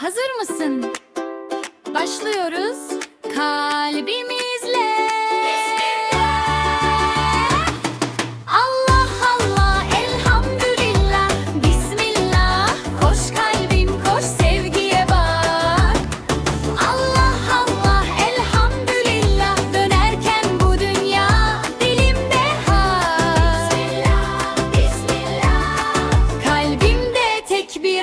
Hazır mısın? Başlıyoruz. Kalbimizle. Allah Allah, elhamdülillah, bismillah. Koş kalbim, koş sevgiye bak. Allah Allah, elhamdülillah. Dönerken bu dünya dilimde hak. Bismillah, bismillah. Kalbimde tek bir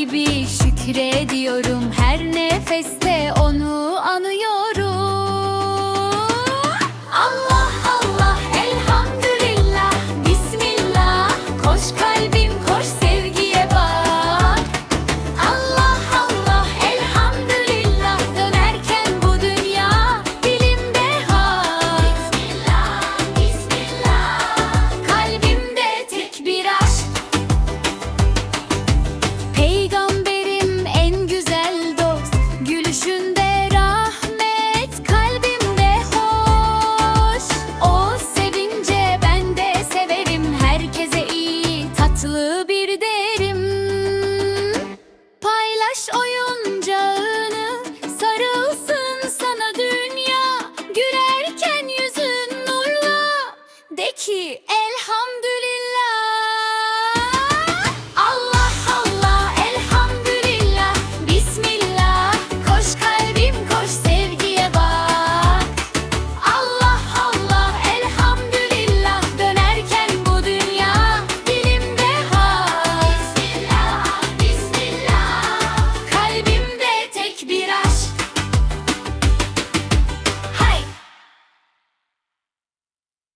gibi şükrediyorum her ne Tatlı